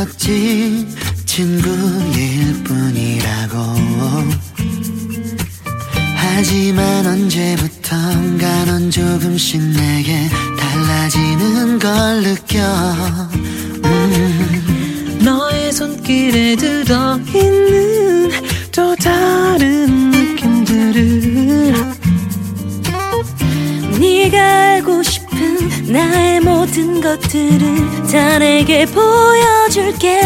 없지 친구일 뿐이라고. 하지만 언제부턴가 넌 조금씩 내게 달라지는 걸 느껴. 음. 너의 손길에 들어있는 또 다른 느낌들을. 네가 나의 모든 것들을 다 내게 보여줄게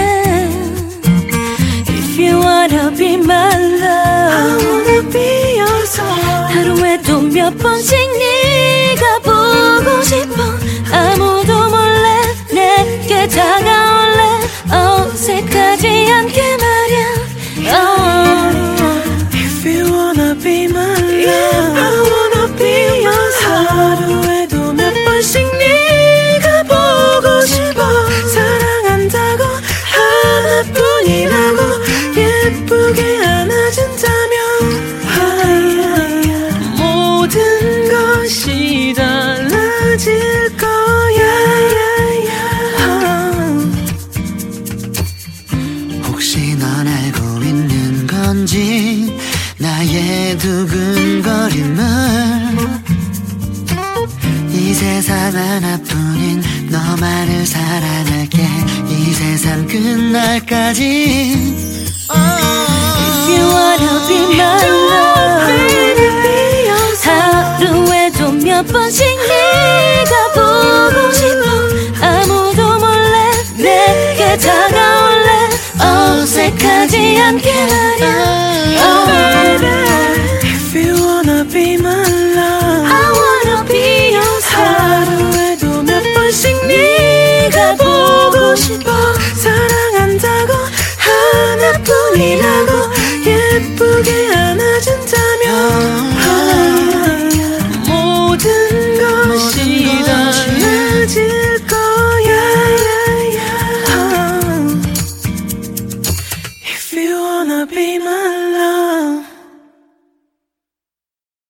If you wanna be my love I wanna be your soul 하루에도 몇 번씩 나의 두근거림을 이 세상 하나뿐인 너만을 사랑할게. 이 세상 끝날까지. If you wanna be my love 하루에도 몇 번씩 네가 보고 싶어. 아무도 몰래 내게 다가올래. 어색하지 않게 말야 If you wanna be my love